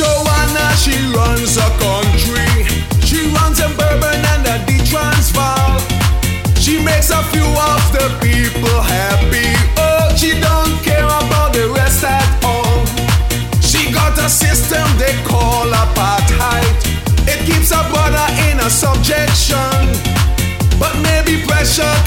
Joanna, she runs a country. She runs in Bourbon and the Transvaal. She makes a few of the people happy. Oh, she don't care about the rest at all. She got a system they call apartheid. It keeps a brother in a subjection. But maybe pressure